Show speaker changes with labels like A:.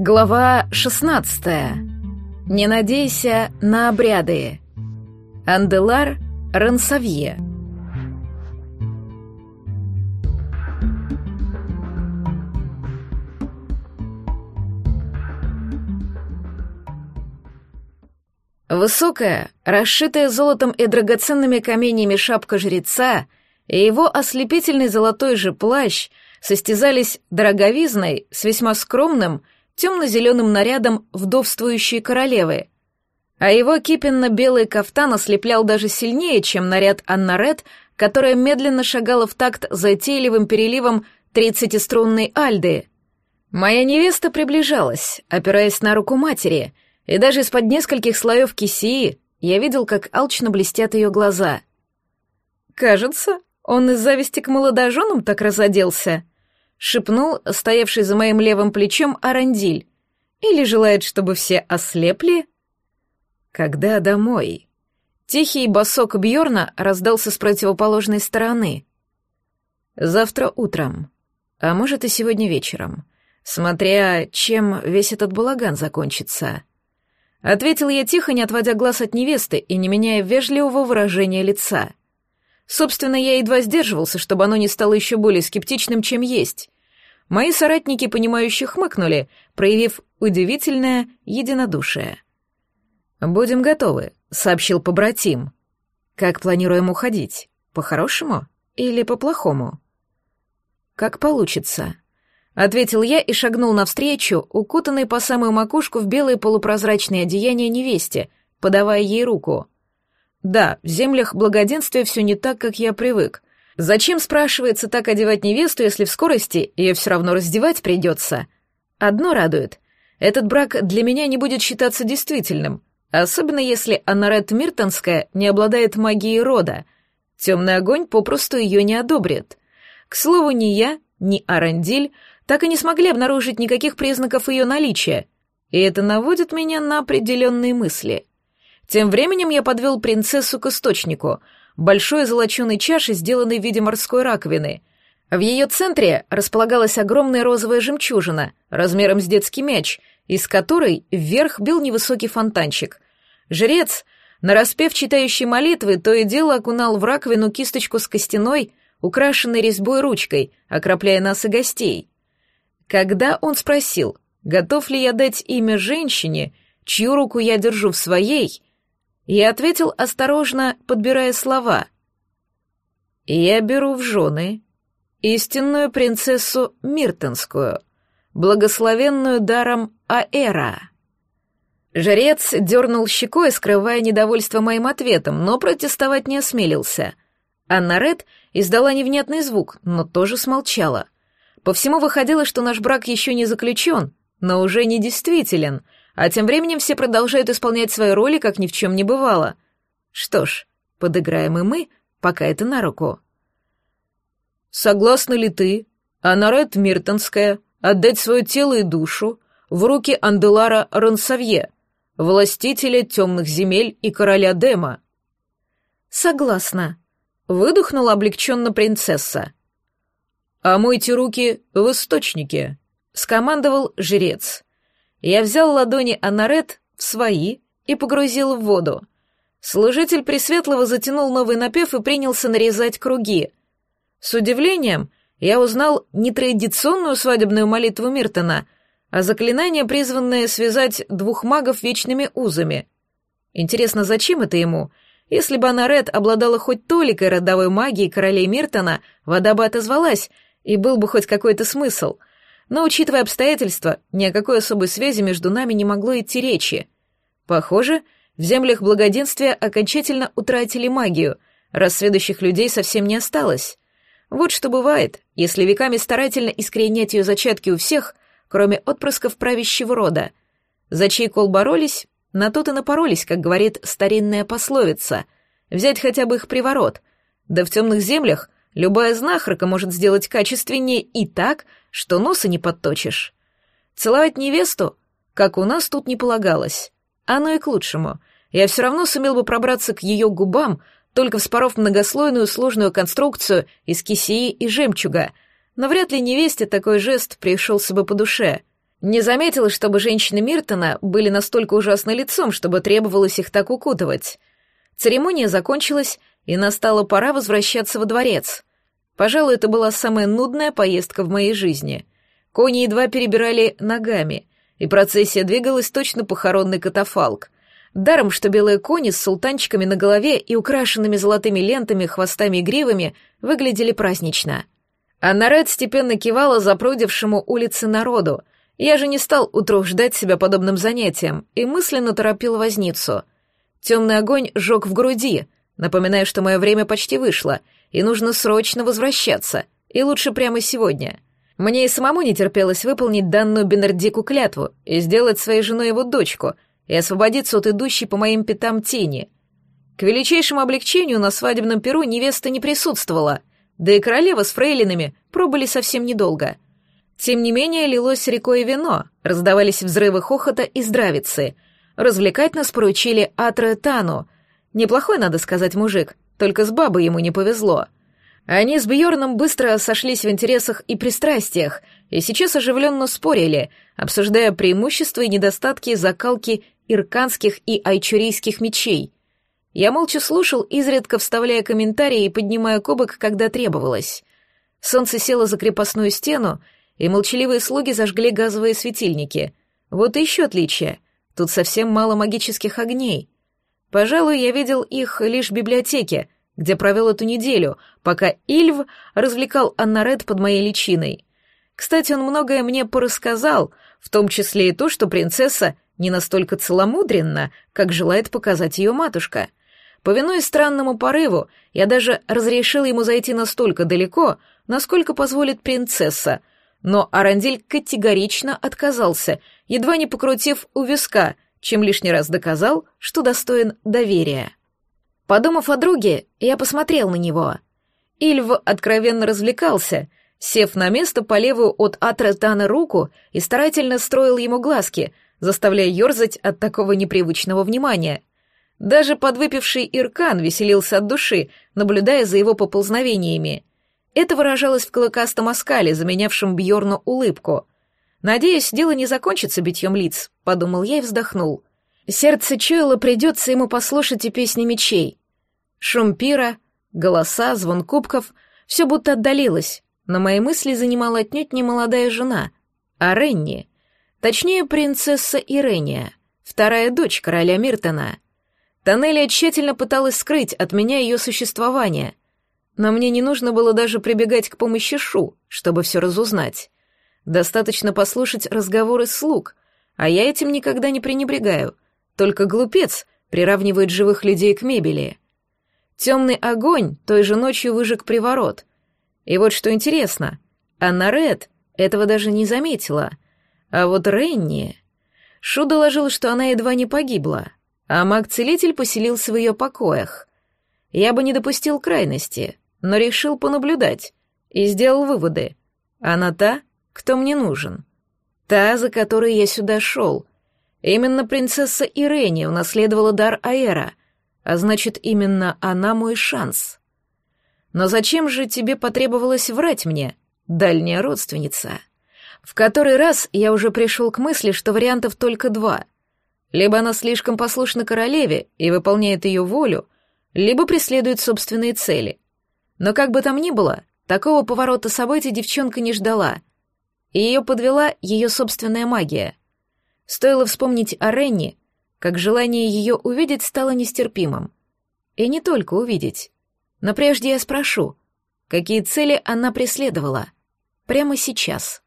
A: Глава 16. Не надейся на обряды. Анделар Рансавье. Высокая, расшитая золотом и драгоценными каменями шапка жреца и его ослепительный золотой же плащ состязались дороговизной с весьма скромным темно-зеленым нарядом вдовствующей королевы, а его кипенно-белый кафтан ослеплял даже сильнее, чем наряд Аннарет, которая медленно шагала в такт затейливым переливом тридцатиструнной альды. Моя невеста приближалась, опираясь на руку матери — и даже из-под нескольких слоев кисии я видел, как алчно блестят ее глаза. «Кажется, он из зависти к молодоженам так разоделся», — шепнул стоявший за моим левым плечом Арандиль. «Или желает, чтобы все ослепли?» «Когда домой?» Тихий босок Бьорна раздался с противоположной стороны. «Завтра утром, а может и сегодня вечером, смотря чем весь этот балаган закончится». Ответил я тихо, не отводя глаз от невесты и не меняя вежливого выражения лица. Собственно, я едва сдерживался, чтобы оно не стало еще более скептичным, чем есть. Мои соратники, понимающие, хмыкнули, проявив удивительное единодушие. «Будем готовы», — сообщил побратим. «Как планируем уходить? По-хорошему или по-плохому?» «Как получится», ответил я и шагнул навстречу, укутанный по самую макушку в белые полупрозрачные одеяния невесте, подавая ей руку. Да, в землях благоденствия все не так, как я привык. Зачем, спрашивается, так одевать невесту, если в скорости ее все равно раздевать придется? Одно радует. Этот брак для меня не будет считаться действительным, особенно если Анарет Миртонская не обладает магией рода. Темный огонь попросту ее не одобрит. К слову, ни я, ни Арандиль так и не смогли обнаружить никаких признаков ее наличия, и это наводит меня на определенные мысли. Тем временем я подвел принцессу к источнику, большой золоченой чаши, сделанной в виде морской раковины. В ее центре располагалась огромная розовая жемчужина, размером с детский мяч, из которой вверх бил невысокий фонтанчик. Жрец, нараспев читающий молитвы, то и дело окунал в раковину кисточку с костяной, украшенной резьбой ручкой, окропляя нас и гостей. Когда он спросил, готов ли я дать имя женщине, чью руку я держу в своей, я ответил осторожно, подбирая слова. «Я беру в жены истинную принцессу Миртонскую, благословенную даром Аэра». Жрец дернул щекой, скрывая недовольство моим ответом, но протестовать не осмелился. Анна Ред издала невнятный звук, но тоже смолчала — по всему выходило, что наш брак еще не заключен, но уже не действителен, а тем временем все продолжают исполнять свои роли, как ни в чем не бывало. Что ж, подыграем и мы, пока это на руку. Согласна ли ты, Анарет Миртонская, отдать свое тело и душу в руки Анделара Рансавье, властителя темных земель и короля Дема? Согласна. Выдохнула облегченно принцесса. «Омойте руки в источнике», — скомандовал жрец. Я взял ладони Анарет в свои и погрузил в воду. Служитель Пресветлого затянул новый напев и принялся нарезать круги. С удивлением я узнал не традиционную свадебную молитву Миртона, а заклинание, призванное связать двух магов вечными узами. Интересно, зачем это ему? Если бы Анарет обладала хоть толикой родовой магией королей Миртона, вода бы отозвалась — и был бы хоть какой-то смысл. Но, учитывая обстоятельства, ни о какой особой связи между нами не могло идти речи. Похоже, в землях благоденствия окончательно утратили магию, раз людей совсем не осталось. Вот что бывает, если веками старательно искоренять ее зачатки у всех, кроме отпрысков правящего рода. За чей кол боролись, на тот и напоролись, как говорит старинная пословица. Взять хотя бы их приворот. Да в темных землях Любая знахарка может сделать качественнее и так, что носа не подточишь. Целовать невесту, как у нас тут не полагалось. Оно и к лучшему. Я все равно сумел бы пробраться к ее губам, только вспоров многослойную сложную конструкцию из кисеи и жемчуга, но вряд ли невесте такой жест пришелся бы по душе. Не заметила, чтобы женщины Миртона были настолько ужасно лицом, чтобы требовалось их так укутывать. Церемония закончилась, и настала пора возвращаться во дворец. Пожалуй, это была самая нудная поездка в моей жизни. Кони едва перебирали ногами, и процессия двигалась точно похоронный катафалк. Даром, что белые кони с султанчиками на голове и украшенными золотыми лентами, хвостами и гривами выглядели празднично. А Наред степенно кивала запрудившему улицы народу. Я же не стал утруждать себя подобным занятием и мысленно торопил возницу. Темный огонь жег в груди, напоминая, что мое время почти вышло, и нужно срочно возвращаться, и лучше прямо сегодня. Мне и самому не терпелось выполнить данную Бенардику клятву и сделать своей женой его дочку и освободиться от идущей по моим пятам тени. К величайшему облегчению на свадебном перу невеста не присутствовала, да и королева с фрейлинами пробыли совсем недолго. Тем не менее, лилось рекой вино, раздавались взрывы хохота и здравицы. Развлекать нас поручили Атре Тану. Неплохой, надо сказать, мужик, только с бабой ему не повезло — они с Бьорном быстро сошлись в интересах и пристрастиях, и сейчас оживленно спорили, обсуждая преимущества и недостатки закалки ирканских и айчурийских мечей. Я молча слушал, изредка вставляя комментарии и поднимая кубок, когда требовалось. Солнце село за крепостную стену, и молчаливые слуги зажгли газовые светильники. Вот и еще отличие. Тут совсем мало магических огней. Пожалуй, я видел их лишь в библиотеке — где провел эту неделю, пока Ильв развлекал Аннарет под моей личиной. Кстати, он многое мне порассказал, в том числе и то, что принцесса не настолько целомудренна, как желает показать ее матушка. Повинуясь странному порыву, я даже разрешил ему зайти настолько далеко, насколько позволит принцесса, но Арандиль категорично отказался, едва не покрутив у виска, чем лишний раз доказал, что достоин доверия. Подумав о друге, я посмотрел на него. Ильв откровенно развлекался, сев на место по левую от Атретана руку и старательно строил ему глазки, заставляя ерзать от такого непривычного внимания. Даже подвыпивший Иркан веселился от души, наблюдая за его поползновениями. Это выражалось в клыкастом оскале, заменявшем Бьорну улыбку. «Надеюсь, дело не закончится битьем лиц», — подумал я и вздохнул. Сердце чуяло, придется ему послушать и песни мечей. Шум пира, голоса, звон кубков — все будто отдалилось, но мои мысли занимала отнюдь не молодая жена, а Ренни. Точнее, принцесса Ирения, вторая дочь короля Миртона. Тоннелия тщательно пыталась скрыть от меня ее существование, но мне не нужно было даже прибегать к помощи Шу, чтобы все разузнать. Достаточно послушать разговоры слуг, а я этим никогда не пренебрегаю. Только глупец приравнивает живых людей к мебели — Темный огонь той же ночью выжег приворот. И вот что интересно, Анна Ред этого даже не заметила. А вот Ренни... Шу доложил, что она едва не погибла, а маг-целитель поселился в ее покоях. Я бы не допустил крайности, но решил понаблюдать и сделал выводы. Она та, кто мне нужен. Та, за которой я сюда шел. Именно принцесса Ирени унаследовала дар Аэра, а значит, именно она мой шанс. Но зачем же тебе потребовалось врать мне, дальняя родственница? В который раз я уже пришел к мысли, что вариантов только два. Либо она слишком послушна королеве и выполняет ее волю, либо преследует собственные цели. Но как бы там ни было, такого поворота событий девчонка не ждала, и ее подвела ее собственная магия. Стоило вспомнить о Ренни, как желание ее увидеть стало нестерпимым. И не только увидеть. Но прежде я спрошу, какие цели она преследовала прямо сейчас.